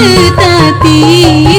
tetapi